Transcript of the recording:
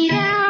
Yeah.